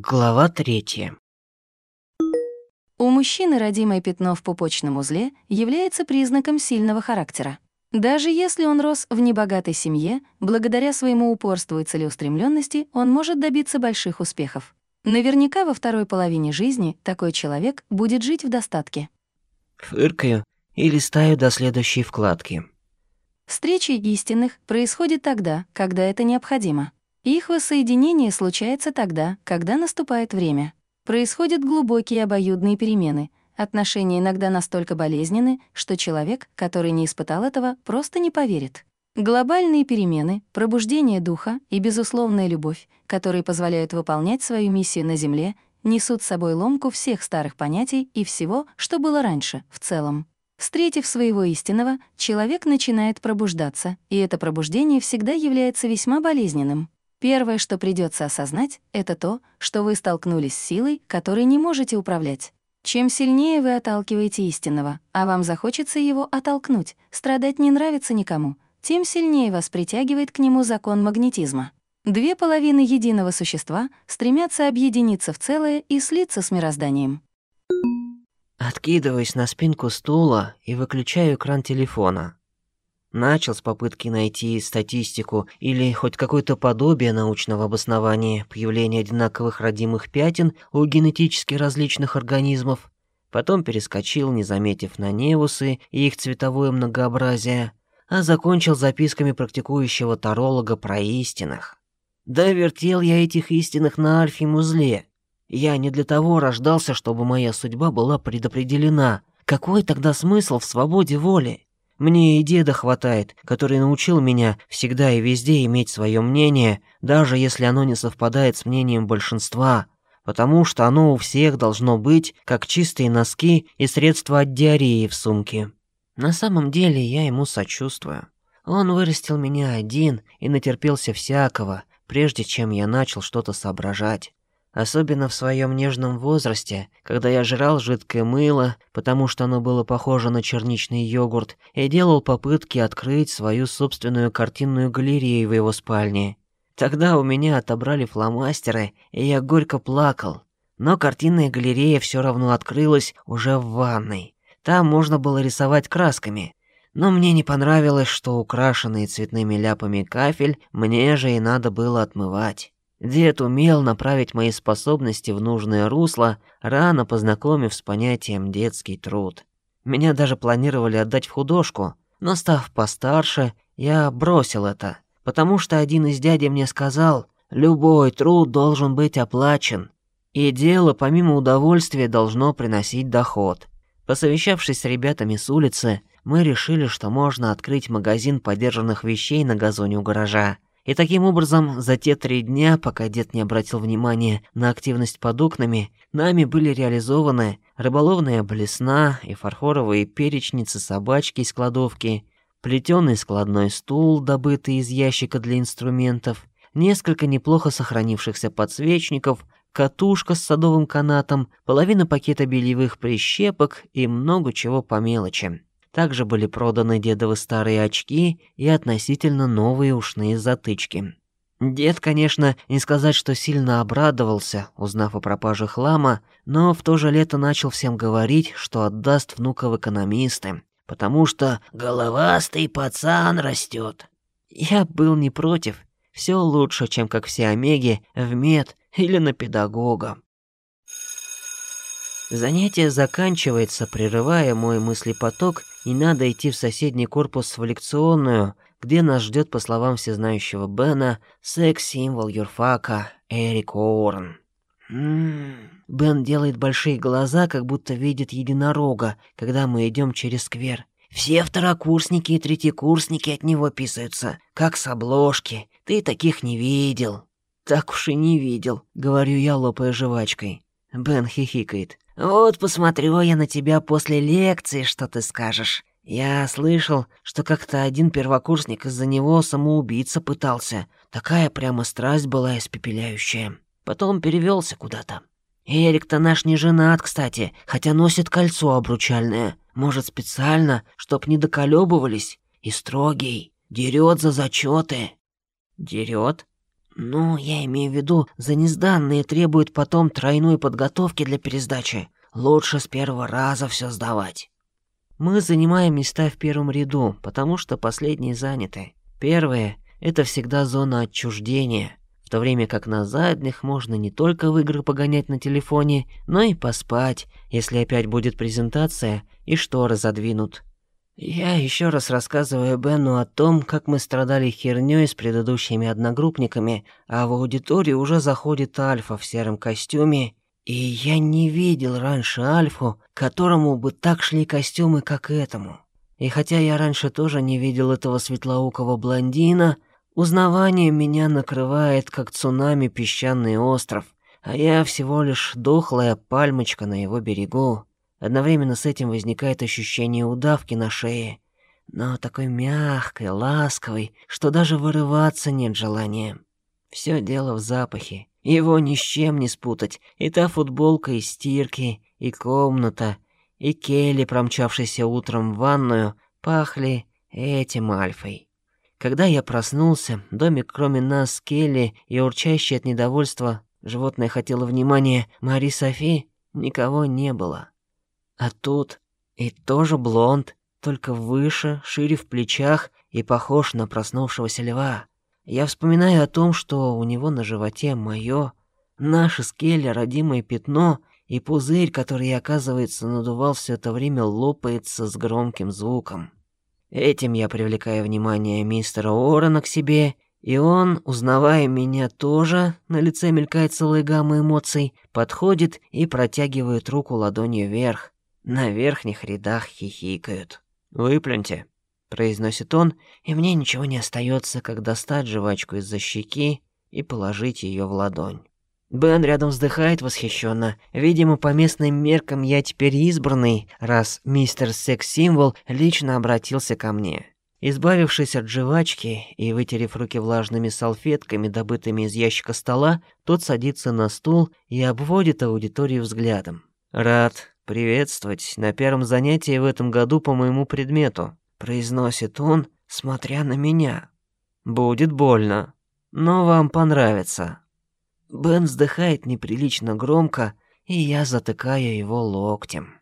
Глава третья. У мужчины родимое пятно в пупочном узле является признаком сильного характера. Даже если он рос в небогатой семье, благодаря своему упорству и целеустремленности он может добиться больших успехов. Наверняка во второй половине жизни такой человек будет жить в достатке. Фыркаю и листаю до следующей вкладки. Встреча истинных происходит тогда, когда это необходимо. Их воссоединение случается тогда, когда наступает время. Происходят глубокие обоюдные перемены. Отношения иногда настолько болезненны, что человек, который не испытал этого, просто не поверит. Глобальные перемены, пробуждение духа и безусловная любовь, которые позволяют выполнять свою миссию на Земле, несут с собой ломку всех старых понятий и всего, что было раньше, в целом. Встретив своего истинного, человек начинает пробуждаться, и это пробуждение всегда является весьма болезненным. Первое, что придется осознать, это то, что вы столкнулись с силой, которой не можете управлять. Чем сильнее вы отталкиваете истинного, а вам захочется его оттолкнуть, страдать не нравится никому, тем сильнее вас притягивает к нему закон магнетизма. Две половины единого существа стремятся объединиться в целое и слиться с мирозданием. Откидываюсь на спинку стула и выключаю экран телефона. Начал с попытки найти статистику или хоть какое-то подобие научного обоснования появления одинаковых родимых пятен у генетически различных организмов. Потом перескочил, не заметив на невусы и их цветовое многообразие, а закончил записками практикующего таролога про истинных. Да вертел я этих истинных на альфе-узле. Я не для того рождался, чтобы моя судьба была предопределена. Какой тогда смысл в свободе воли? Мне и деда хватает, который научил меня всегда и везде иметь свое мнение, даже если оно не совпадает с мнением большинства, потому что оно у всех должно быть, как чистые носки и средства от диареи в сумке. На самом деле я ему сочувствую. Он вырастил меня один и натерпелся всякого, прежде чем я начал что-то соображать особенно в своем нежном возрасте, когда я жрал жидкое мыло, потому что оно было похоже на черничный йогурт, и делал попытки открыть свою собственную картинную галерею в его спальне. Тогда у меня отобрали фломастеры, и я горько плакал. Но картинная галерея все равно открылась уже в ванной. Там можно было рисовать красками. Но мне не понравилось, что украшенный цветными ляпами кафель мне же и надо было отмывать. Дед умел направить мои способности в нужное русло, рано познакомив с понятием «детский труд». Меня даже планировали отдать в художку, но став постарше, я бросил это, потому что один из дядей мне сказал, «Любой труд должен быть оплачен, и дело помимо удовольствия должно приносить доход». Посовещавшись с ребятами с улицы, мы решили, что можно открыть магазин подержанных вещей на газоне у гаража. И таким образом, за те три дня, пока дед не обратил внимания на активность под окнами, нами были реализованы рыболовная блесна и фарфоровые перечницы собачки из кладовки, плетеный складной стул, добытый из ящика для инструментов, несколько неплохо сохранившихся подсвечников, катушка с садовым канатом, половина пакета бельевых прищепок и много чего по мелочи. Также были проданы дедовы старые очки и относительно новые ушные затычки. Дед, конечно, не сказать, что сильно обрадовался, узнав о пропаже хлама, но в то же лето начал всем говорить, что отдаст внука в экономисты, потому что головастый пацан растет. Я был не против. Все лучше, чем как все омеги в мед или на педагога. Занятие заканчивается, прерывая мой мыслепоток, и надо идти в соседний корпус в лекционную, где нас ждет, по словам всезнающего Бена, секс-символ юрфака Эрик Уоррен. М-м-м. Бен делает большие глаза, как будто видит единорога, когда мы идем через сквер. Все второкурсники и третьекурсники от него писаются, как с обложки. Ты таких не видел. Так уж и не видел, говорю я, лопая жвачкой. Бен хихикает. Вот посмотрю я на тебя после лекции, что ты скажешь. Я слышал, что как-то один первокурсник из-за него самоубийца пытался. Такая прямо страсть была испепеляющая. Потом перевелся куда-то. Эрик-то наш не женат, кстати, хотя носит кольцо обручальное. Может, специально, чтоб не доколебывались. И строгий, дерет за зачеты. Дерет? «Ну, я имею в виду, за несданные требуют потом тройной подготовки для пересдачи. Лучше с первого раза все сдавать». Мы занимаем места в первом ряду, потому что последние заняты. Первые — это всегда зона отчуждения, в то время как на задних можно не только в игры погонять на телефоне, но и поспать, если опять будет презентация и шторы задвинут. Я еще раз рассказываю Бену о том, как мы страдали хернёй с предыдущими одногруппниками, а в аудиторию уже заходит Альфа в сером костюме, и я не видел раньше Альфу, которому бы так шли костюмы, как этому. И хотя я раньше тоже не видел этого светлоукого блондина, Узнавание меня накрывает, как цунами песчаный остров, а я всего лишь дохлая пальмочка на его берегу. Одновременно с этим возникает ощущение удавки на шее, но такой мягкой, ласковой, что даже вырываться нет желания. Все дело в запахе. Его ни с чем не спутать. И та футболка из стирки, и комната, и Келли, промчавшийся утром в ванную, пахли этим альфой. Когда я проснулся, домик кроме нас, Келли и урчащей от недовольства, животное хотело внимания, Мари Софи, никого не было. А тут и тоже блонд, только выше, шире в плечах и похож на проснувшегося льва. Я вспоминаю о том, что у него на животе моё, наше с Келли родимое пятно, и пузырь, который, оказывается, надувал все это время, лопается с громким звуком. Этим я привлекаю внимание мистера Орена к себе, и он, узнавая меня тоже, на лице мелькает целая гамма эмоций, подходит и протягивает руку ладонью вверх. На верхних рядах хихикают. «Выплюньте», — произносит он, и мне ничего не остается, как достать жвачку из-за щеки и положить ее в ладонь. Бен рядом вздыхает восхищенно. Видимо, по местным меркам я теперь избранный, раз мистер Секс-символ лично обратился ко мне. Избавившись от жвачки и вытерев руки влажными салфетками, добытыми из ящика стола, тот садится на стул и обводит аудиторию взглядом. «Рад приветствовать на первом занятии в этом году по моему предмету», произносит он, смотря на меня. «Будет больно, но вам понравится». Бен вздыхает неприлично громко, и я затыкаю его локтем.